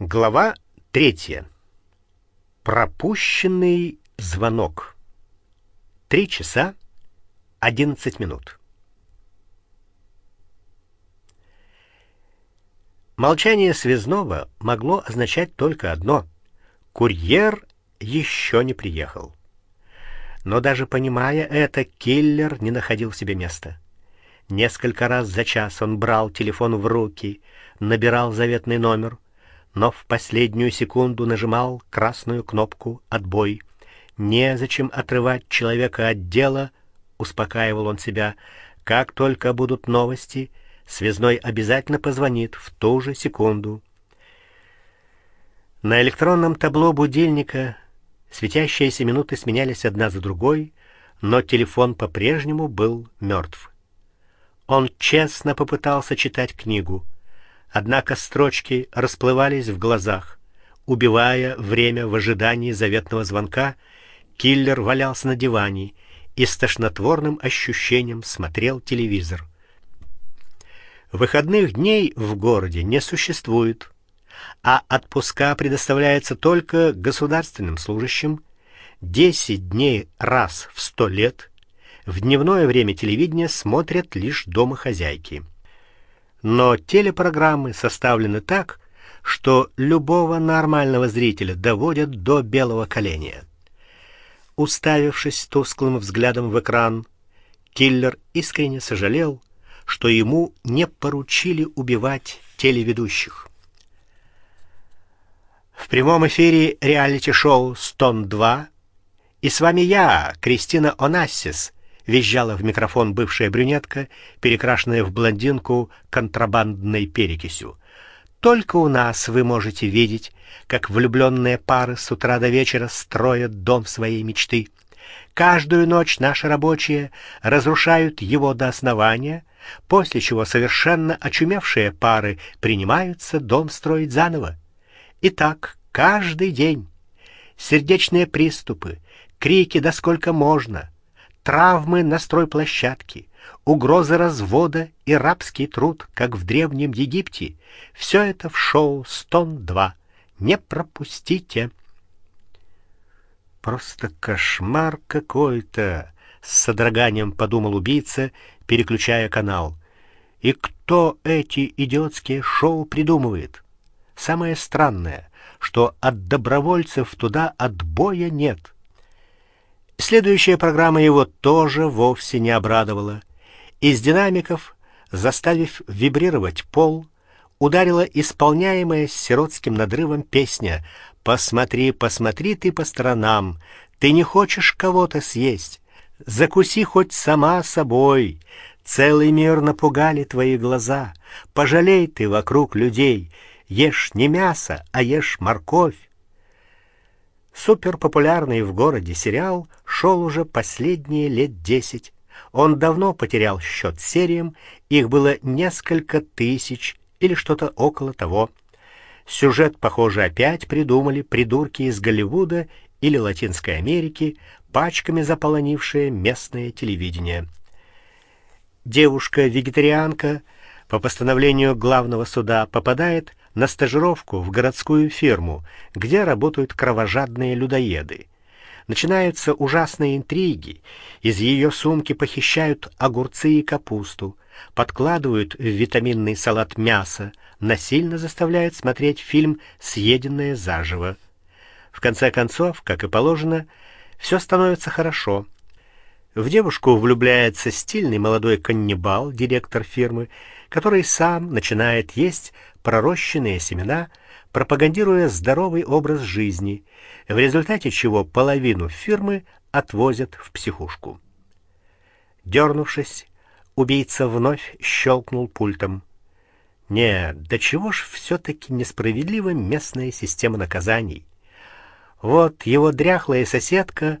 Глава третья. Пропущенный звонок. Три часа одиннадцать минут. Молчание связного могло означать только одно: курьер еще не приехал. Но даже понимая это, киллер не находил себе места. Несколько раз за час он брал телефон в руки, набирал заветный номер но в последнюю секунду нажимал красную кнопку отбой. Незачем отрывать человека от дела, успокаивал он себя. Как только будут новости, связной обязательно позвонит в ту же секунду. На электронном табло будильника светящиеся минуты сменялись одна за другой, но телефон по-прежнему был мертв. Он честно попытался читать книгу. Однако строчки расплывались в глазах, убивая время в ожидании заветного звонка. Киллер валялся на диване и с тошнотворным ощущением смотрел телевизор. Выходных дней в городе не существует, а отпуска предоставляются только государственным служащим. Десять дней раз в сто лет в дневное время телевидения смотрят лишь домохозяйки но телепрограммы составлены так, что любого нормального зрителя доводят до белого коленя. Уставившись тусклым взглядом в экран, киллер искренне сожалел, что ему не поручили убивать телеведущих. В прямом эфире реалити-шоу Стон 2 и с вами я, Кристина Онассис визжала в микрофон бывшая брюнетка, перекрашенная в блондинку контрабандной перекисью. Только у нас вы можете видеть, как влюбленные пары с утра до вечера строят дом своей мечты. Каждую ночь наши рабочие разрушают его до основания, после чего совершенно очумевшие пары принимаются дом строить заново. И так каждый день. Сердечные приступы, крики да сколько можно, травмы на стройплощадке, угрозы развода и рабский труд, как в древнем Египте. Все это в шоу Стон 2. Не пропустите. Просто кошмар какой-то, с содроганием подумал убийца, переключая канал. И кто эти идиотские шоу придумывает? Самое странное, что от добровольцев туда отбоя нет. Следующая программа его тоже вовсе не обрадовала. Из динамиков, заставив вибрировать пол, ударила исполняемая с сиротским надрывом песня: "Посмотри, посмотри ты по сторонам, ты не хочешь кого-то съесть. Закуси хоть сама собой. Целый мир напугали твои глаза. Пожалей ты вокруг людей. Ешь не мясо, а ешь морковь. Суперпопулярный в городе сериал шел уже последние лет десять. Он давно потерял счет сериям, их было несколько тысяч или что-то около того. Сюжет, похоже, опять придумали придурки из Голливуда или Латинской Америки, пачками заполонившие местное телевидение. Девушка-вегетарианка по постановлению главного суда попадает на стажировку в городскую ферму, где работают кровожадные людоеды. Начинаются ужасные интриги. Из ее сумки похищают огурцы и капусту, подкладывают в витаминный салат мясо, насильно заставляют смотреть фильм Съеденное заживо. В конце концов, как и положено, все становится хорошо. В девушку влюбляется стильный молодой каннибал, директор фирмы, который сам начинает есть пророщенные семена, пропагандируя здоровый образ жизни, в результате чего половину фирмы отвозят в психушку. Дернувшись, убийца вновь щелкнул пультом. Нет, до чего ж все таки несправедлива местная система наказаний. Вот его дряхлая соседка,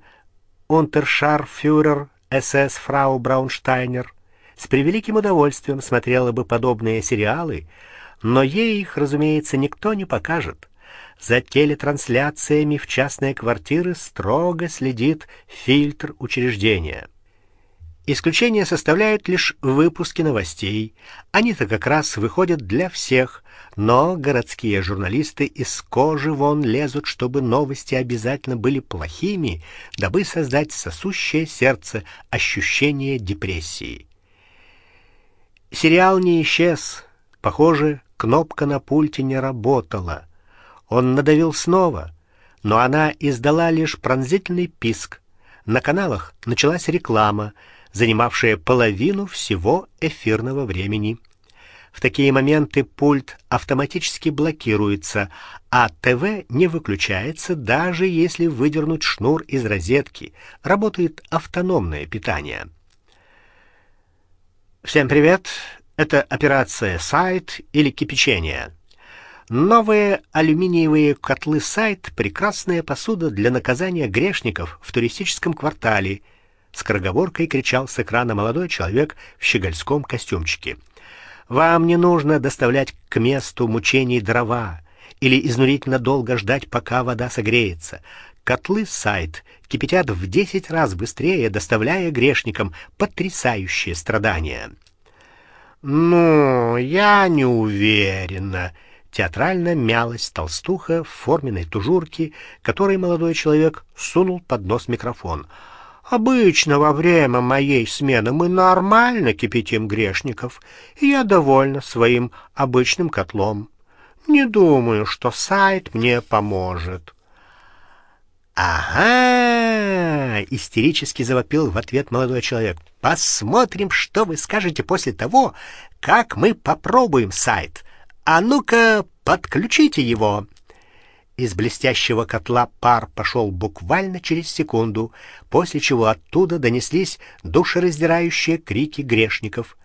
унтершарфюрер СС фрау Браунштайнер, с превеликим удовольствием смотрела бы подобные сериалы, но ей их, разумеется, никто не покажет. За телетрансляциями в частные квартиры строго следит фильтр учреждения. Исключение составляют лишь выпуски новостей. Они-то как раз выходят для всех, но городские журналисты из кожи вон лезут, чтобы новости обязательно были плохими, дабы создать сосущее сердце ощущение депрессии. Сериал не исчез. Похоже, кнопка на пульте не работала. Он надавил снова, но она издала лишь пронзительный писк. На каналах началась реклама, занимавшая половину всего эфирного времени. В такие моменты пульт автоматически блокируется, а ТВ не выключается, даже если выдернуть шнур из розетки. Работает автономное питание. Всем привет. Это операция Сайт или кипячение. Новые алюминиевые котлы Сайт прекрасная посуда для наказания грешников в туристическом квартале. С скороговоркой кричал с экрана молодой человек в щегольском костюмчике. Вам не нужно доставлять к месту мучений дрова или изнурительно долго ждать, пока вода согреется. Котлы Сайт кипятят в десять раз быстрее, доставляя грешникам потрясающие страдания. Ну, я не уверена. Театрально мялась толстуха в форменной тужурке, которой молодой человек сунул под нос микрофон. Обычно во время моей смены мы нормально кипятим грешников, и я довольна своим обычным котлом. Не думаю, что сайт мне поможет. Ага, истерически завопил в ответ молодой человек. Посмотрим, что вы скажете после того, как мы попробуем сайт. А ну-ка, подключите его. Из блестящего котла пар пошел буквально через секунду, после чего оттуда донеслись душераздирающие крики грешников.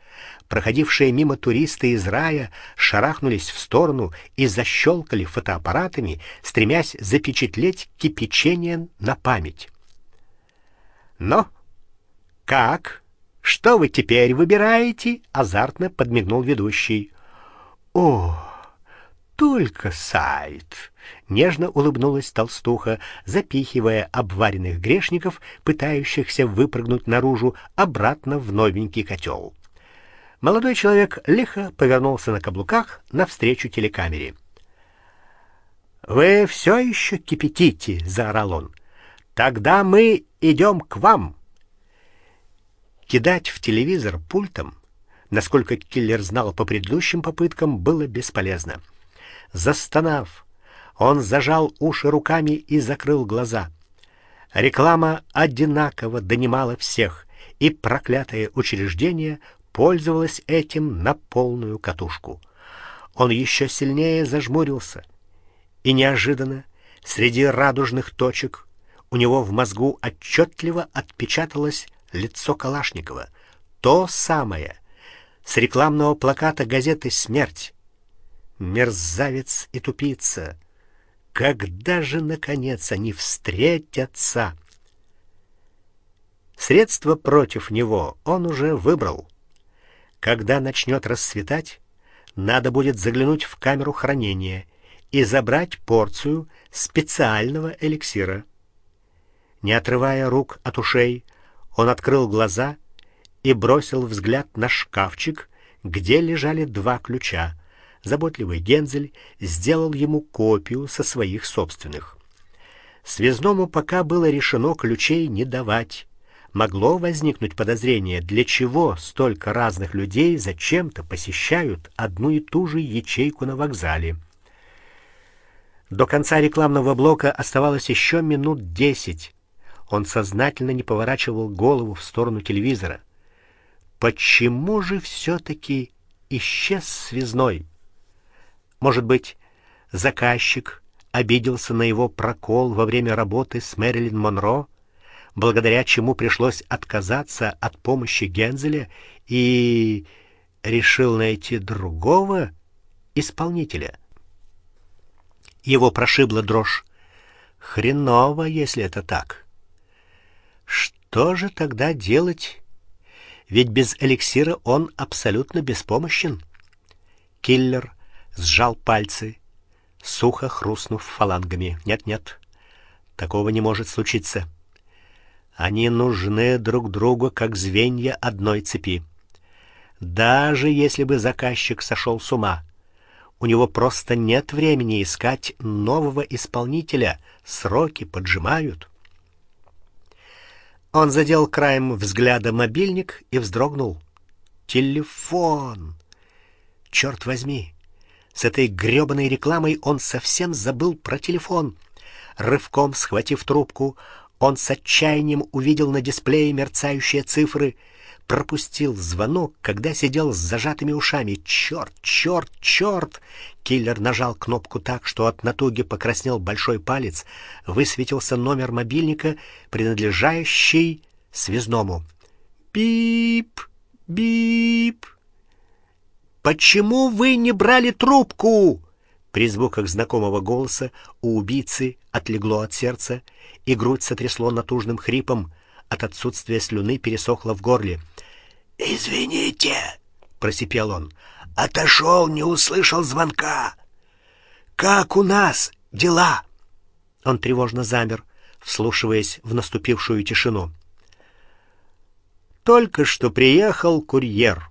Проходившие мимо туристы из рая шарахнулись в сторону и защелкали фотоаппаратами, стремясь запечатлеть кипячение на память. Но как? Что вы теперь выбираете? азартно подмигнул ведущий. О, только сайт. Нежно улыбнулась толстуха, запихивая обваренных грешников, пытающихся выпрыгнуть наружу, обратно в новенький котел. Молодой человек лихо повернулся на каблуках навстречу телекамере. Вы все еще кипятите, заорал он. Тогда мы идем к вам. Кидать в телевизор пультом, насколько киллер знал по предыдущим попыткам, было бесполезно. Застонав, он зажал уши руками и закрыл глаза. Реклама одинаково донимала всех, и проклятое учреждение пользовалась этим на полную катушку. Он еще сильнее зажмурился, и неожиданно среди радужных точек у него в мозгу отчетливо отпечаталось лицо Калашникова, то самое с рекламного плаката газеты Смерть. Мерзавец и тупица. Когда же наконец они встретятся? Средство против него он уже выбрал. Когда начнет рассветать, надо будет заглянуть в камеру хранения и забрать порцию специального эликсира. Не отрывая рук от ушей, он открыл глаза и бросил взгляд на шкафчик, где лежали два ключа. Заботливый Гензель сделал ему копию со своих собственных. Связному пока было решено ключей не давать могло возникнуть подозрение, для чего столько разных людей зачем-то посещают одну и ту же ячейку на вокзале. До конца рекламного блока оставалось еще минут десять. Он сознательно не поворачивал голову в сторону телевизора. Почему же все таки исчез связной? Может быть, заказчик обиделся на его прокол во время работы с Мэрилин Монро? Благодаря чему пришлось отказаться от помощи Гензеля и решил найти другого исполнителя. Его прошибла дрожь. Хреново, если это так. Что же тогда делать? Ведь без эликсира он абсолютно беспомощен. Киллер сжал пальцы, сухо хрустнув фалангами. Нет, нет. Такого не может случиться. Они нужны друг другу как звенья одной цепи. Даже если бы заказчик сошел с ума, у него просто нет времени искать нового исполнителя. Сроки поджимают. Он задел краем взгляда мобильник и вздрогнул. Телефон. Черт возьми. С этой грёбаной рекламой он совсем забыл про телефон. Рывком схватив трубку, он с отчаянием увидел на дисплее мерцающие цифры пропустил звонок, когда сидел с зажатыми ушами. Черт, черт, черт! Киллер нажал кнопку так, что от натуги покраснел большой палец. Высветился номер мобильника, принадлежащий связному. Бип, бип. Почему вы не брали трубку? При звуках знакомого голоса у убийцы отлегло от сердца, и грудь сотрясло натужным хрипом. От отсутствия слюны пересохло в горле. Извините, просипел он. Отошел, не услышал звонка. Как у нас дела? Он тревожно замер, вслушиваясь в наступившую тишину. Только что приехал курьер,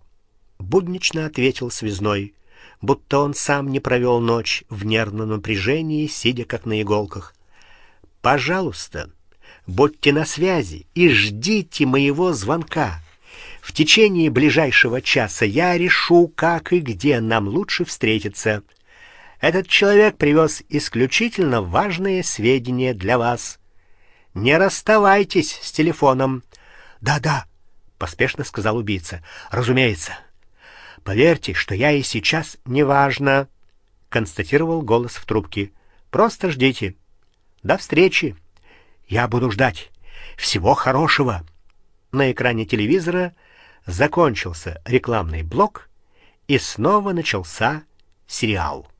буднично ответил связной, будто он сам не провел ночь в нервном напряжении, сидя как на иголках. Пожалуйста, будьте на связи и ждите моего звонка. В течение ближайшего часа я решу, как и где нам лучше встретиться. Этот человек привез исключительно важные сведения для вас. Не расставайтесь с телефоном. Да-да, поспешно сказал убийца. Разумеется. Поверьте, что я и сейчас неважно, констатировал голос в трубке. Просто ждите. До встречи. Я буду ждать. Всего хорошего. На экране телевизора закончился рекламный блок, и снова начался сериал.